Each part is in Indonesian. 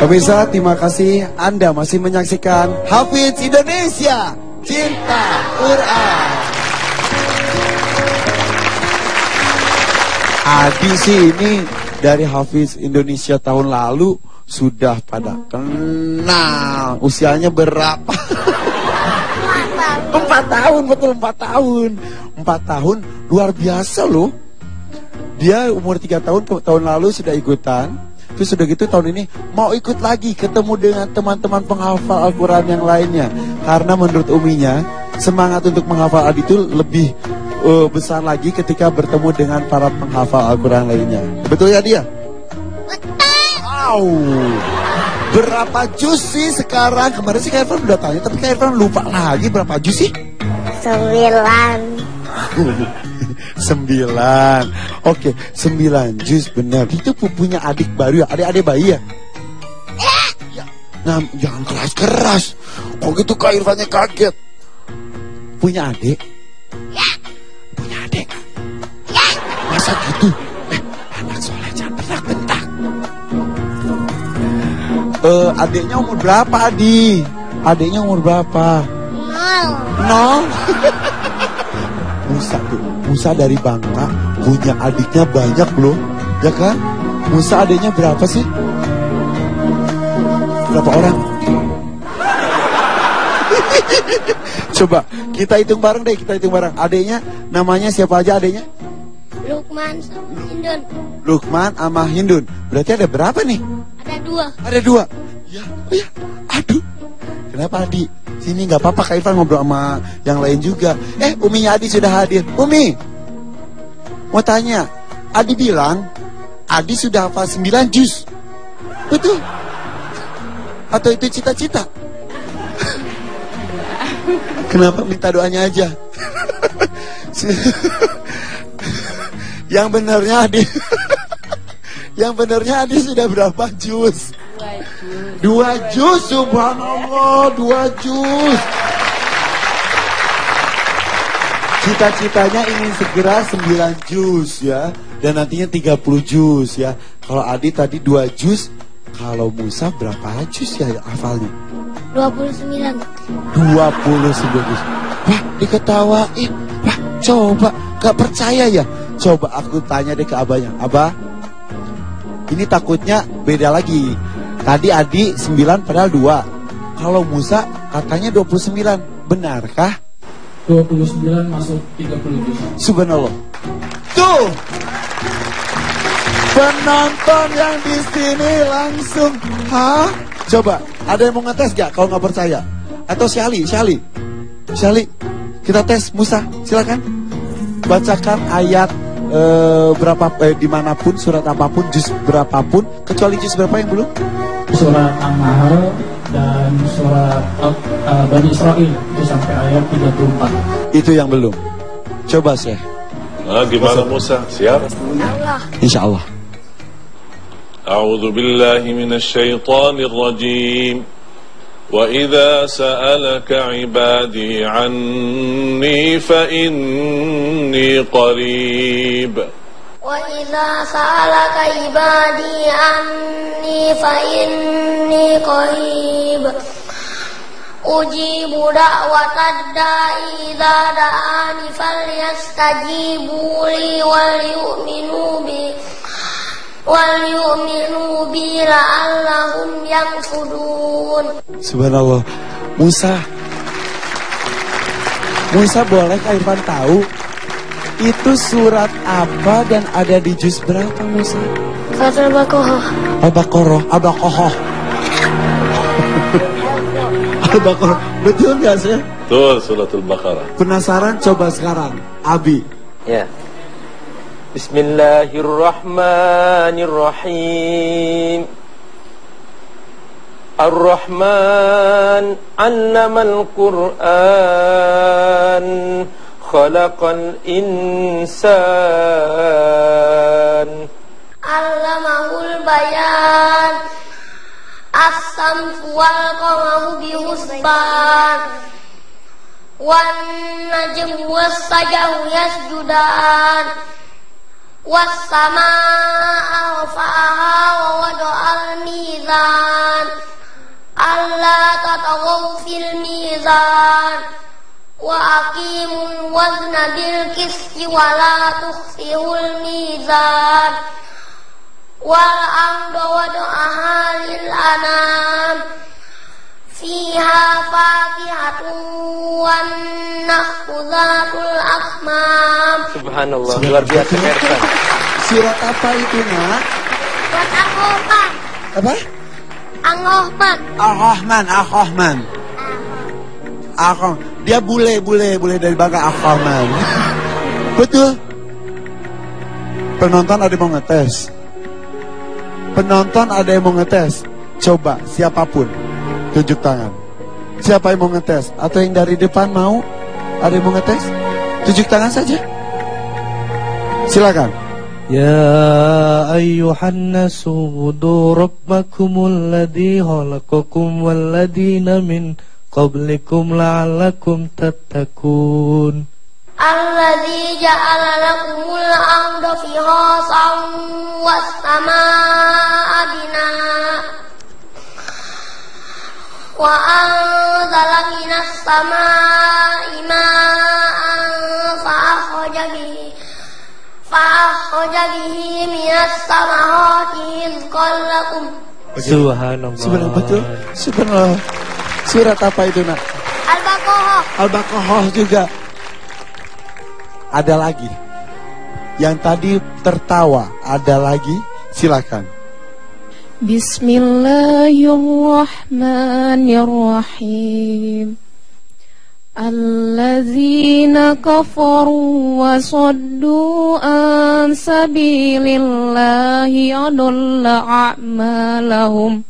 Pemirsa, terima kasih Anda masih menyaksikan Hafiz Indonesia Cinta Quran. Adi sih ini dari Hafiz Indonesia tahun lalu sudah pada kenal. Usianya berapa? Empat tahun, betul empat tahun. Empat tahun, luar biasa loh. Dia umur tiga tahun, tahun lalu sudah ikutan Terus sudah gitu tahun ini mau ikut lagi ketemu dengan teman-teman penghafal Al-Quran yang lainnya. Karena menurut Uminya semangat untuk menghafal Adi itu lebih uh, besar lagi ketika bertemu dengan para penghafal Al-Quran lainnya. Betul ya dia? Betul. Wow. Berapa jus sih sekarang? Kemarin sih Kak Irfan udah tanya, tapi Kak Irfan lupa lagi berapa jus sih? Sembilan. Sembilan. Oke, sembilan jus benar. Itu punya adik baru ya? Adik-adik bayi ya? ya. Nah, jangan keras-keras. Kok gitu Kak Irfannya kaget. Punya adik? Ya. Punya adik? Ya. Masa gitu? Eh, anak soleh jangan bentak-bentak. Eh, adiknya umur berapa, Adi? Adiknya umur berapa? Nol. Nol? Musa tuh, Musa dari Bangka punya adiknya banyak loh, ya kan? Musa adiknya berapa sih? Berapa orang? Coba kita hitung bareng deh, kita hitung bareng. Adiknya namanya siapa aja adiknya? Lukman sama Hindun. Lukman sama Hindun. Berarti ada berapa nih? Ada dua. Ada dua. Ya, oh ya. Aduh. Kenapa Adi? Sini nggak apa-apa Kak Irfan ngobrol sama yang lain juga. Eh, Uminya Adi sudah hadir. Umi, mau tanya. Adi bilang, Adi sudah hafal 9 juz. Betul? Atau itu cita-cita? Kenapa minta doanya aja? yang benarnya Adi. yang benarnya Adi sudah berapa juz? Dua juz, subhanallah, dua juz. Cita-citanya ingin segera 9 juz ya. Dan nantinya 30 juz ya. Kalau Adi tadi dua juz, kalau Musa berapa juz ya hafalnya? 29. 29 juz. Wah, diketawain. Wah, coba, gak percaya ya? Coba aku tanya deh ke abahnya. Abah, ini takutnya beda lagi. Tadi Adi 9 padahal 2. Kalau Musa katanya 29. Benarkah? 29 masuk 30 juz. Subhanallah. Tuh. Penonton yang di sini langsung, hah? Coba, ada yang mau ngetes gak kalau nggak percaya? Atau Syali, Syali, Syali, kita tes Musa, silakan. Bacakan ayat eh, berapa eh, di mana pun surat apa pun juz berapapun kecuali juz berapa yang belum? Surat An-Nahl dan surat uh, Bani Israel itu sampai ayat 34. Itu yang belum. Coba sih. Ah, gimana Musa? Siap? Allah. Insya Allah. أعوذ بالله من الشيطان الرجيم وإذا سألك عبادي عني فإني قريب وإذا سألك عبادي عني فإني قريب أجيب دعوة الداعي إذا دعاني فليستجيبوا لي وليؤمنوا بي وليؤمنوا بي لعلهم يرشدون Subhanallah. Musa. Musa boleh Kak Irfan tahu itu surat apa dan ada di juz berapa Musa? Surat Al-Baqarah Al-Baqarah, Al-Baqarah. Al-Baqarah. Betul nggak sih? Betul surat Al-Baqarah. Penasaran coba sekarang. Abi. Ya. Bismillahirrahmanirrahim. Ar-Rahman 'allamal Qur'an khalaqal insan Allamahul bayan As-samsu wal qamaru bihusban Wan najmu was sajaru yasjudan والسماء رفعها ووضع الميزان ألا تطغوا في الميزان وأقيموا الوزن بالقسط ولا تخسروا الميزان والأرض وضعها للأنام فيها فاكهة والنخل ذات الأكمام Subhanallah, luar biasa Kak Irfan. Surat apa itu nak? Buat Ang-Rahman Apa? Ang-Rahman Ar-Rahman, Ar-Rahman. Ar Dia bule, bule, bule dari bangka Ar-Rahman. Betul. Penonton ada yang mau ngetes. Penonton ada yang mau ngetes. Coba, siapapun. Tunjuk tangan. Siapa yang mau ngetes? Atau yang dari depan mau? Ada yang mau ngetes? Tunjuk tangan saja. Silakan. يا أيها الناس اعبدوا ربكم الذي خلقكم والذين من qablikum la'allakum tattaqun. Alladhi ja'ala lakumul arda firasan was samaa'a binaa. Wa anzala minas samaa'i maa'an fa'akhraja bihi bihi minas samarati rizqan lakum. Subhanallah. Subhanallah Subhanallah. Surat apa itu nak? Al-Baqarah Al-Baqarah juga. Ada lagi. Yang tadi tertawa, ada lagi. Silakan. Bismillahirrahmanirrahim Alladzina kafaru wa saddu an sabilillahi adalla a'malahum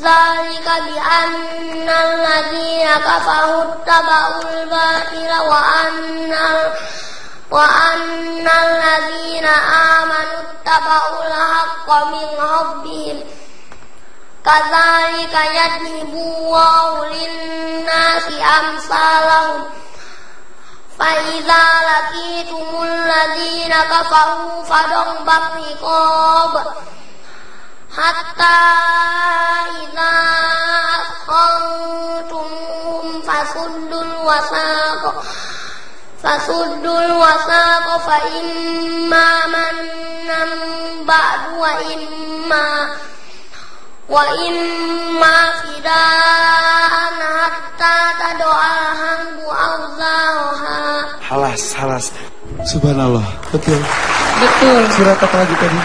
ذلك بأن الذين كفروا اتبعوا الباطل وأن وأن الذين آمنوا اتبعوا الحق من ربهم كذلك يضرب الله للناس أمثالهم فإذا لقيتم الذين كفروا فضرب الرقاب حتى إذا أثخنتموهم فسدوا الوثاق فسدوا الوثاق فإما منا بعد وإما وإما فداء حتى تدع الحرب أوزارها Halas, halas. Subhanallah. Betul. Betul Surat apa lagi tadi?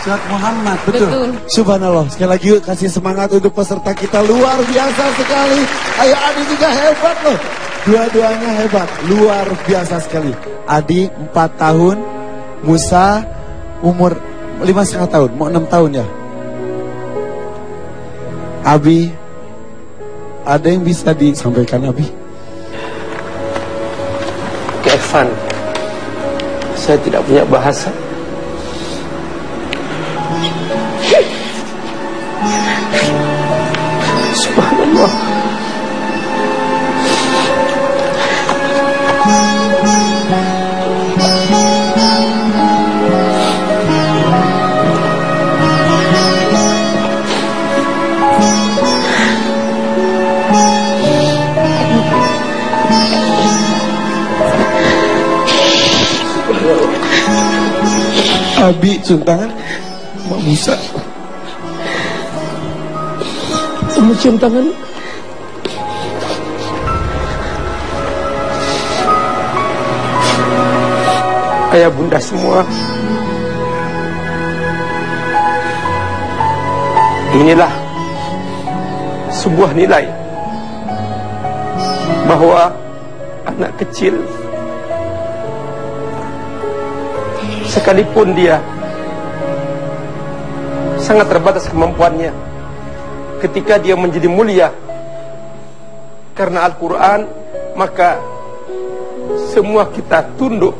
Surat Muhammad. Betul. Betul. Subhanallah. Sekali lagi yuk kasih semangat untuk peserta kita. Luar biasa sekali. Ayo Adi juga hebat loh. Dua-duanya hebat. Luar biasa sekali. Adi 4 tahun. Musa umur lima setengah tahun. Mau 6 tahun ya. Abi, ada yang bisa disampaikan Abi? Irfan, saya tidak punya bahasa. Subhanallah. Abi cium tangan Mak Musa Kamu cium tangan. Ayah bunda semua. Inilah sebuah nilai bahwa anak kecil sekalipun dia sangat terbatas kemampuannya. Ketika dia menjadi mulia karena Al-Quran, maka semua kita tunduk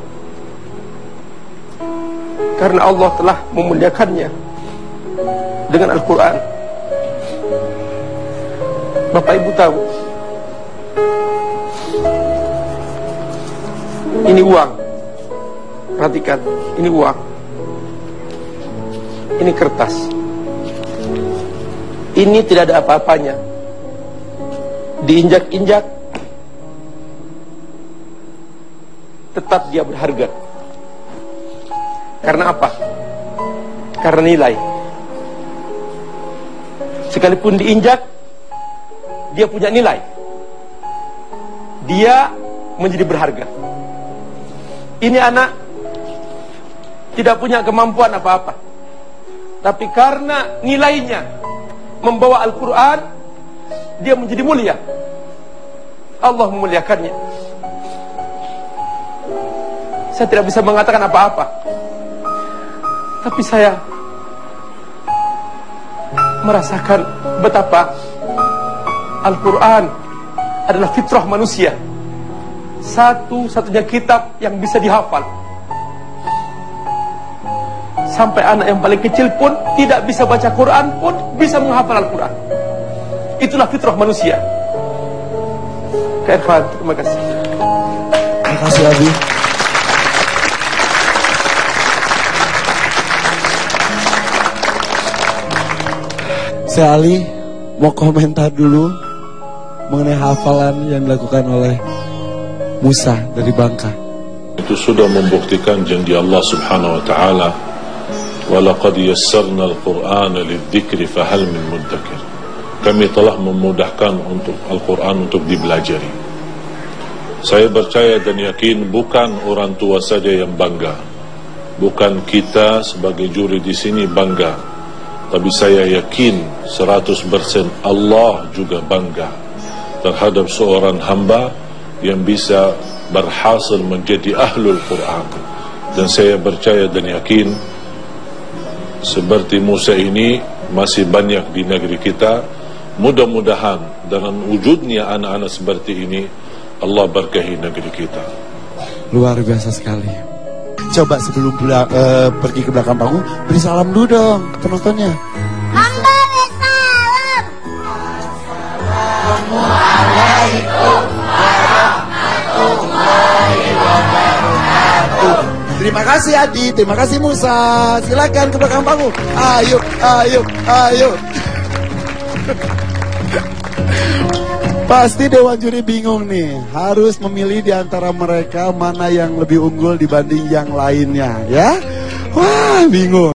karena Allah telah memuliakannya dengan Al-Quran. Bapak Ibu tahu, ini uang. Perhatikan, ini uang. Ini kertas. Ini tidak ada apa-apanya. Diinjak-injak, tetap dia berharga. Karena apa? Karena nilai. Sekalipun diinjak, dia punya nilai. Dia menjadi berharga. Ini anak tidak punya kemampuan apa-apa. Tapi karena nilainya membawa Al-Quran, dia menjadi mulia. Allah memuliakannya. Saya tidak bisa mengatakan apa-apa. Tapi saya merasakan betapa Al-Quran adalah fitrah manusia. Satu-satunya kitab yang bisa dihafal. Sampai anak yang paling kecil pun tidak bisa baca Quran pun bisa menghafal Al-Quran. Itulah fitrah manusia. Kak Irfan, terima kasih. Terima kasih Abi. Saya Ali mau komentar dulu mengenai hafalan yang dilakukan oleh Musa dari Bangka. Itu sudah membuktikan janji Allah Subhanahu wa taala walaqad yassarna al-Qur'ana lidzikri fahal min muddakir. Kami telah memudahkan untuk Al-Quran untuk dipelajari. Saya percaya dan yakin bukan orang tua saja yang bangga. Bukan kita sebagai juri di sini bangga. Tapi saya yakin 100% Allah juga bangga terhadap seorang hamba yang bisa berhasil menjadi ahlul Quran. Dan saya percaya dan yakin seperti Musa ini masih banyak di negeri kita. Mudah-mudahan dengan wujudnya anak-anak seperti ini Allah berkahi negeri kita. Luar biasa sekali. Coba sebelum bela- eh, pergi ke belakang panggung, beri salam dulu dong ke penontonnya. Kasih Adi, terima kasih Musa. Silakan ke belakang panggung. Ayo, ayo, ayo. Pasti Dewan Juri bingung nih, harus memilih di antara mereka mana yang lebih unggul dibanding yang lainnya, ya? Wah, bingung.